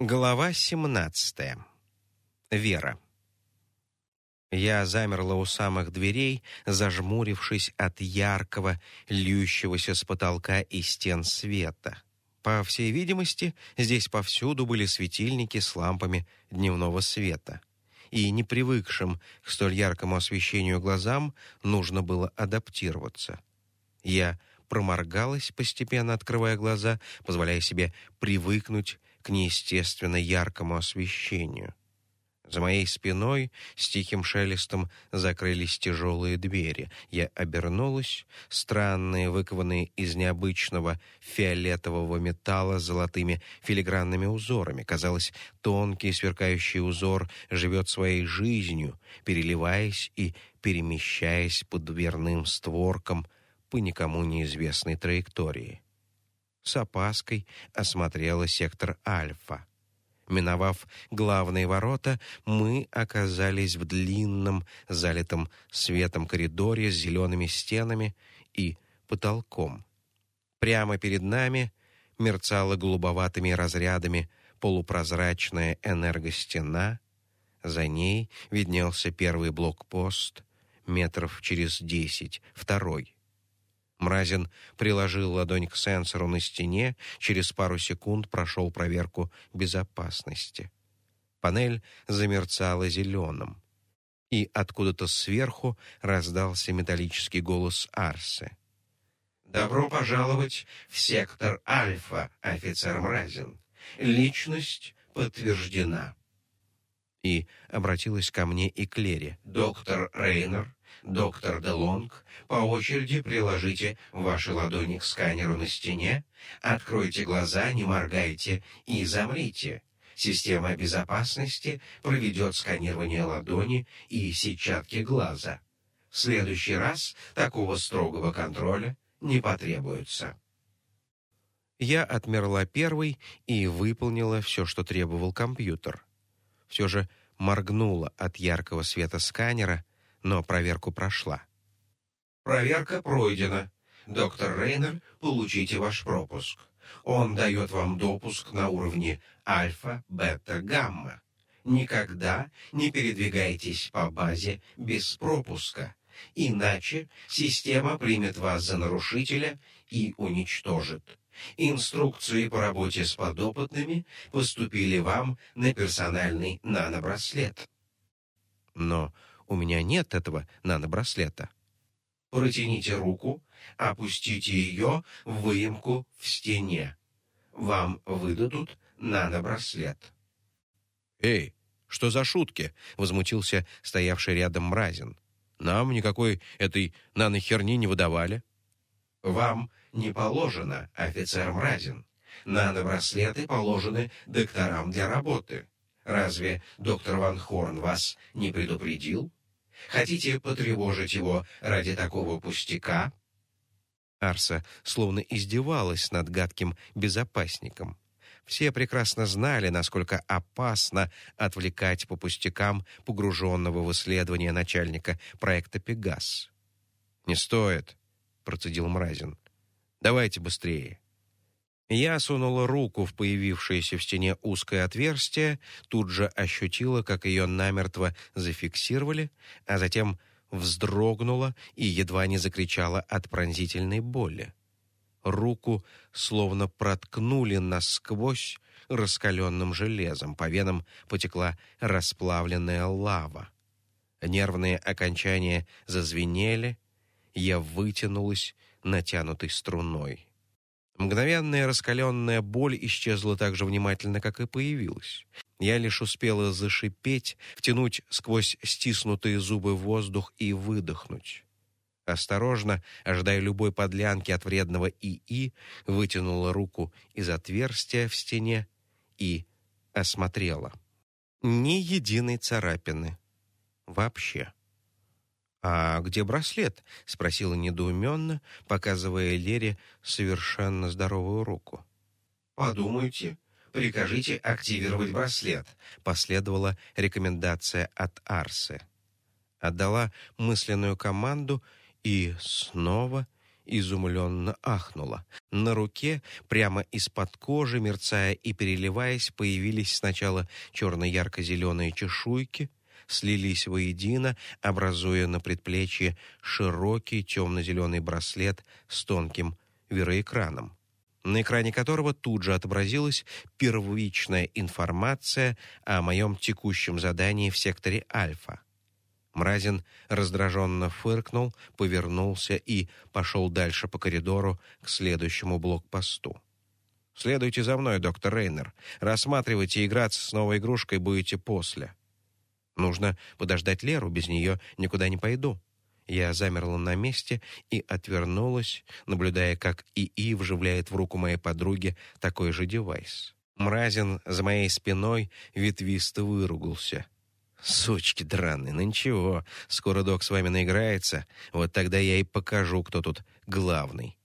Глава 17. Вера. Я замерла у самых дверей, зажмурившись от яркого, льющегося с потолка и стен света. По всей видимости, здесь повсюду были светильники с лампами дневного света. И непривыкшим к столь яркому освещению глазам нужно было адаптироваться. Я проморгалась, постепенно открывая глаза, позволяя себе привыкнуть к неестественно яркому освещению. За моей спиной с тихим шелестом закрылись тяжелые двери. Я обернулась. Странные, выкованные из необычного фиолетового металла с золотыми филигранными узорами. Казалось, тонкий сверкающий узор живет своей жизнью, переливаясь и перемещаясь под дверным створком по никому неизвестной траектории с опаской осмотрела сектор Альфа. Миновав главные ворота, мы оказались в длинном, залитом светом коридоре с зелеными стенами и потолком. Прямо перед нами мерцала голубоватыми разрядами полупрозрачная энергостена. За ней виднелся первый блокпост, метров через десять, второй. Мразин приложил ладонь к сенсору на стене, через пару секунд прошел проверку безопасности. Панель замерцала зеленым. И откуда-то сверху раздался металлический голос Арсы. «Добро пожаловать в сектор Альфа, офицер Мразин. Личность подтверждена». И обратилась ко мне и к Лере. «Доктор Рейнер доктор Делонг, по очереди приложите ваши ладони к сканеру на стене, откройте глаза, не моргайте и замрите. Система безопасности проведет сканирование ладони и сетчатки глаза. В следующий раз такого строгого контроля не потребуется. Я отмерла первой и выполнила все, что требовал компьютер. Все же моргнула от яркого света сканера — но проверку прошла. Проверка пройдена. Доктор Рейнер, получите ваш пропуск. Он дает вам допуск на уровне альфа, бета, гамма. Никогда не передвигайтесь по базе без пропуска, иначе система примет вас за нарушителя и уничтожит. Инструкции по работе с подопытными поступили вам на персональный нанобраслет. Но у меня нет этого нанобраслета. Протяните руку, опустите ее в выемку в стене. Вам выдадут нанобраслет. «Эй, что за шутки?» — возмутился стоявший рядом Мразин. «Нам никакой этой нанохерни не выдавали». «Вам не положено, офицер Мразин. Нанобраслеты положены докторам для работы. Разве доктор Ван Хорн вас не предупредил? Хотите потревожить его ради такого пустяка?» Арса словно издевалась над гадким безопасником. Все прекрасно знали, насколько опасно отвлекать по пустякам погруженного в исследование начальника проекта «Пегас». «Не стоит», — процедил Мразин. «Давайте быстрее». Я сунула руку в появившееся в стене узкое отверстие, тут же ощутила, как ее намертво зафиксировали, а затем вздрогнула и едва не закричала от пронзительной боли. Руку словно проткнули насквозь раскаленным железом, по венам потекла расплавленная лава. Нервные окончания зазвенели, я вытянулась натянутой струной. Мгновенная раскаленная боль исчезла так же внимательно, как и появилась. Я лишь успела зашипеть, втянуть сквозь стиснутые зубы воздух и выдохнуть. Осторожно, ожидая любой подлянки от вредного ИИ, вытянула руку из отверстия в стене и осмотрела. Ни единой царапины. Вообще. «А где браслет?» — спросила недоуменно, показывая Лере совершенно здоровую руку. «Подумайте, прикажите активировать браслет», — последовала рекомендация от Арсы. Отдала мысленную команду, и снова изумленно ахнула. На руке, прямо из-под кожи, мерцая и переливаясь, появились сначала черно-ярко-зеленые чешуйки, слились воедино, образуя на предплечье широкий темно-зеленый браслет с тонким вероэкраном, на экране которого тут же отобразилась первичная информация о моем текущем задании в секторе Альфа. Мразин раздраженно фыркнул, повернулся и пошел дальше по коридору к следующему блокпосту. «Следуйте за мной, доктор Рейнер. Рассматривайте и играться с новой игрушкой будете после. Нужно подождать Леру, без нее никуда не пойду». Я замерла на месте и отвернулась, наблюдая, как ИИ вживляет в руку моей подруги такой же девайс. Мразин за моей спиной ветвисто выругался. «Сучки драные, ну ничего, скоро док с вами наиграется, вот тогда я и покажу, кто тут главный».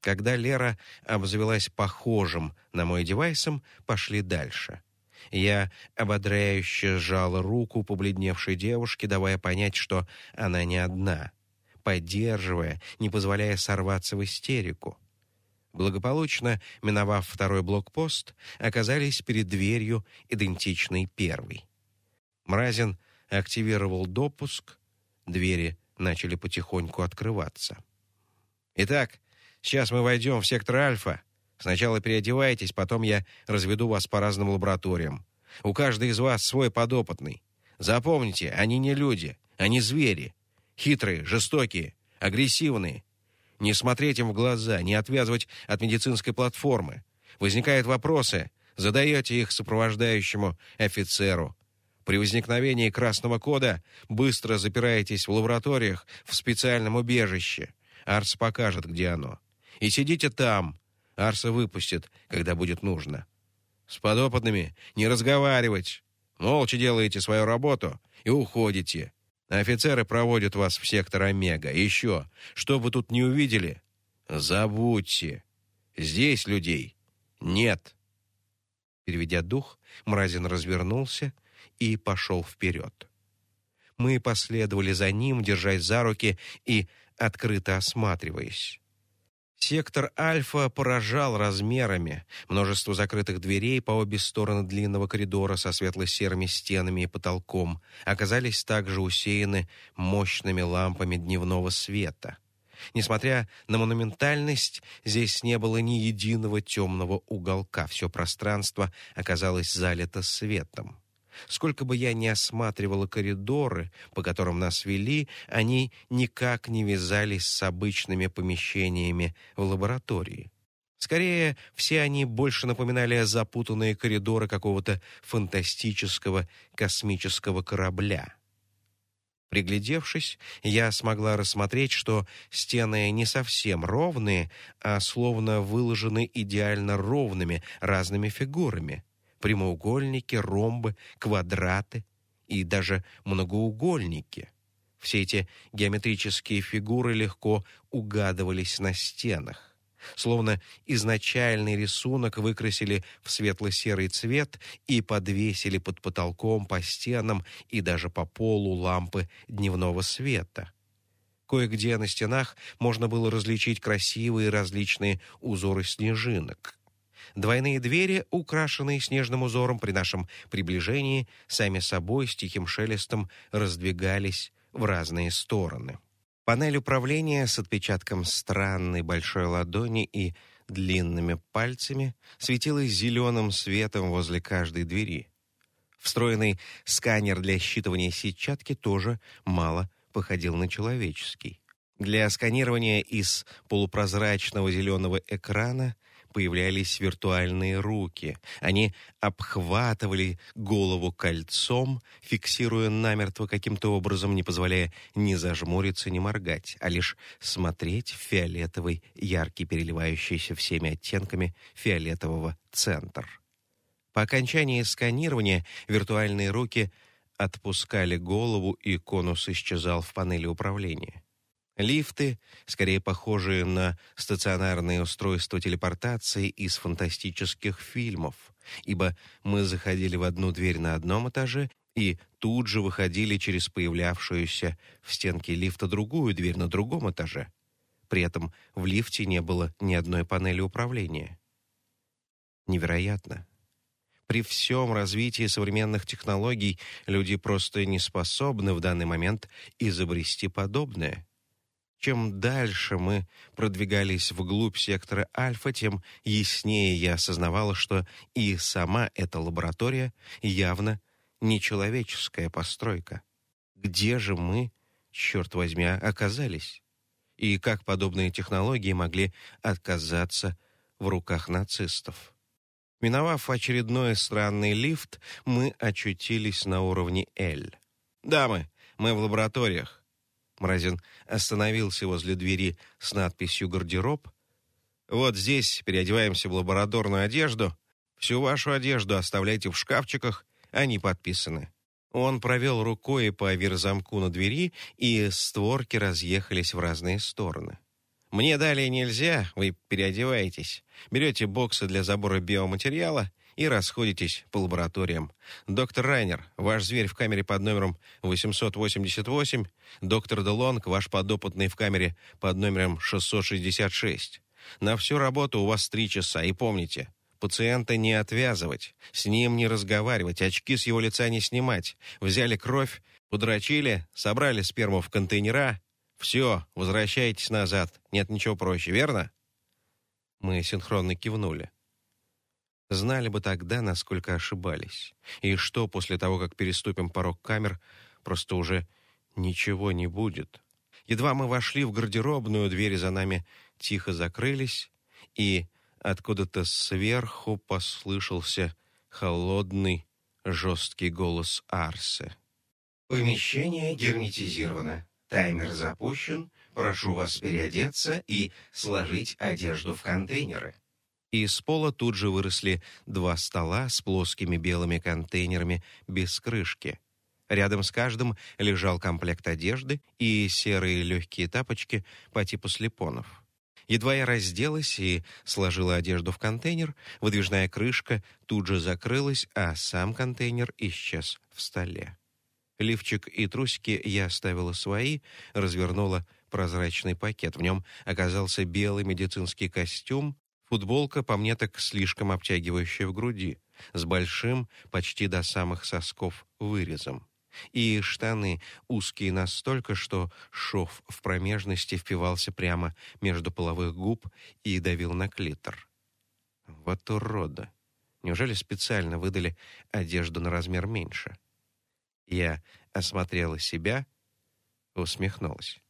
Когда Лера обзавелась похожим на мой девайсом, пошли дальше. Я ободряюще сжала руку побледневшей девушки, давая понять, что она не одна, поддерживая, не позволяя сорваться в истерику. Благополучно, миновав второй блокпост, оказались перед дверью, идентичной первой. Мразин активировал допуск, двери начали потихоньку открываться. «Итак, сейчас мы войдем в сектор Альфа. Сначала переодевайтесь, потом я разведу вас по разным лабораториям. У каждой из вас свой подопытный. Запомните, они не люди, они звери. Хитрые, жестокие, агрессивные. Не смотреть им в глаза, не отвязывать от медицинской платформы. Возникают вопросы, задаете их сопровождающему офицеру. При возникновении красного кода быстро запираетесь в лабораториях в специальном убежище. Арс покажет, где оно. И сидите там. Арса выпустит, когда будет нужно. С подопытными не разговаривать. Молча делаете свою работу и уходите. Офицеры проводят вас в сектор Омега. Еще, что вы тут не увидели, забудьте. Здесь людей нет. Переведя дух, Мразин развернулся и пошел вперед. Мы последовали за ним, держась за руки и открыто осматриваясь. Сектор Альфа поражал размерами. Множество закрытых дверей по обе стороны длинного коридора со светло-серыми стенами и потолком оказались также усеяны мощными лампами дневного света. Несмотря на монументальность, здесь не было ни единого темного уголка. Все пространство оказалось залито светом. Сколько бы я ни осматривала коридоры, по которым нас вели, они никак не вязались с обычными помещениями в лаборатории. Скорее, все они больше напоминали запутанные коридоры какого-то фантастического космического корабля. Приглядевшись, я смогла рассмотреть, что стены не совсем ровные, а словно выложены идеально ровными разными фигурами — прямоугольники, ромбы, квадраты и даже многоугольники. Все эти геометрические фигуры легко угадывались на стенах. Словно изначальный рисунок выкрасили в светло-серый цвет и подвесили под потолком, по стенам и даже по полу лампы дневного света. Кое-где на стенах можно было различить красивые различные узоры снежинок. Двойные двери, украшенные снежным узором при нашем приближении, сами собой с тихим шелестом раздвигались в разные стороны. Панель управления с отпечатком странной большой ладони и длинными пальцами светилась зеленым светом возле каждой двери. Встроенный сканер для считывания сетчатки тоже мало походил на человеческий. Для сканирования из полупрозрачного зеленого экрана появлялись виртуальные руки. Они обхватывали голову кольцом, фиксируя намертво каким-то образом, не позволяя ни зажмуриться, ни моргать, а лишь смотреть в фиолетовый, яркий, переливающийся всеми оттенками фиолетового центр. По окончании сканирования виртуальные руки отпускали голову, и конус исчезал в панели управления. Лифты, скорее похожие на стационарные устройства телепортации из фантастических фильмов, ибо мы заходили в одну дверь на одном этаже и тут же выходили через появлявшуюся в стенке лифта другую дверь на другом этаже. При этом в лифте не было ни одной панели управления. Невероятно. При всем развитии современных технологий люди просто не способны в данный момент изобрести подобное. Чем дальше мы продвигались вглубь сектора Альфа, тем яснее я осознавала, что и сама эта лаборатория явно нечеловеческая постройка. Где же мы, черт возьми, оказались? И как подобные технологии могли отказаться в руках нацистов? Миновав очередной странный лифт, мы очутились на уровне L. «Дамы, мы в лабораториях». Мразин остановился возле двери с надписью «Гардероб». «Вот здесь переодеваемся в лабораторную одежду. Всю вашу одежду оставляйте в шкафчиках, они подписаны». Он провел рукой по верзамку на двери, и створки разъехались в разные стороны. Мне далее нельзя, вы переодеваетесь, берете боксы для забора биоматериала и расходитесь по лабораториям. Доктор Райнер, ваш зверь в камере под номером 888, доктор Делонг, ваш подопытный в камере под номером 666. На всю работу у вас три часа, и помните, пациента не отвязывать, с ним не разговаривать, очки с его лица не снимать. Взяли кровь, удрочили, собрали сперму в контейнера, «Все, возвращайтесь назад. Нет ничего проще, верно?» Мы синхронно кивнули. Знали бы тогда, насколько ошибались. И что после того, как переступим порог камер, просто уже ничего не будет. Едва мы вошли в гардеробную, двери за нами тихо закрылись, и откуда-то сверху послышался холодный, жесткий голос Арсы. «Помещение герметизировано. Таймер запущен. Прошу вас переодеться и сложить одежду в контейнеры. Из пола тут же выросли два стола с плоскими белыми контейнерами без крышки. Рядом с каждым лежал комплект одежды и серые легкие тапочки по типу слепонов. Едва я разделась и сложила одежду в контейнер, выдвижная крышка тут же закрылась, а сам контейнер исчез в столе. Лифчик и трусики я оставила свои, развернула прозрачный пакет. В нем оказался белый медицинский костюм, футболка, по мне так слишком обтягивающая в груди, с большим, почти до самых сосков, вырезом. И штаны узкие настолько, что шов в промежности впивался прямо между половых губ и давил на клитор. Вот урода! Неужели специально выдали одежду на размер меньше? — я осмотрела себя, усмехнулась.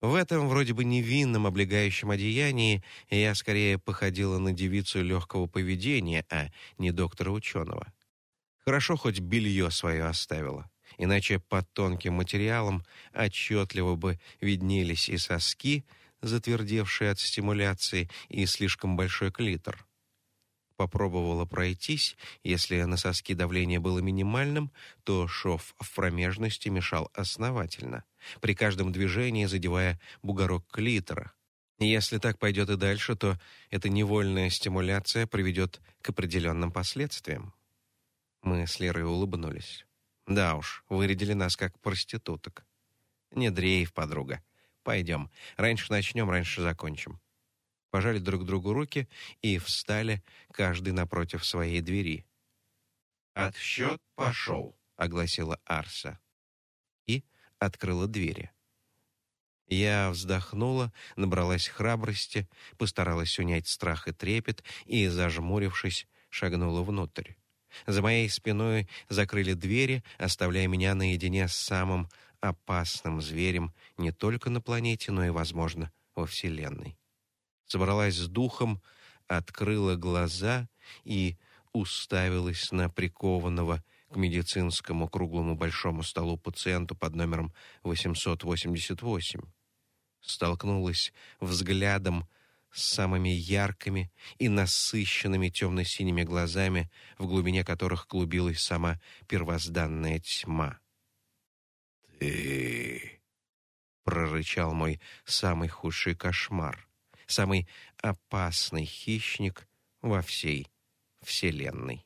В этом вроде бы невинном облегающем одеянии я скорее походила на девицу легкого поведения, а не доктора-ученого. Хорошо хоть белье свое оставила, иначе под тонким материалом отчетливо бы виднелись и соски, затвердевшие от стимуляции, и слишком большой клитор попробовала пройтись, если на соски давление было минимальным, то шов в промежности мешал основательно, при каждом движении задевая бугорок клитора. Если так пойдет и дальше, то эта невольная стимуляция приведет к определенным последствиям. Мы с Лерой улыбнулись. Да уж, вырядили нас как проституток. Не дрейф, подруга. Пойдем. Раньше начнем, раньше закончим пожали друг другу руки и встали, каждый напротив своей двери. «Отсчет пошел», — огласила Арса. И открыла двери. Я вздохнула, набралась храбрости, постаралась унять страх и трепет и, зажмурившись, шагнула внутрь. За моей спиной закрыли двери, оставляя меня наедине с самым опасным зверем не только на планете, но и, возможно, во Вселенной собралась с духом, открыла глаза и уставилась на прикованного к медицинскому круглому большому столу пациенту под номером 888. Столкнулась взглядом с самыми яркими и насыщенными темно-синими глазами, в глубине которых клубилась сама первозданная тьма. «Ты...» — прорычал мой самый худший кошмар самый опасный хищник во всей Вселенной.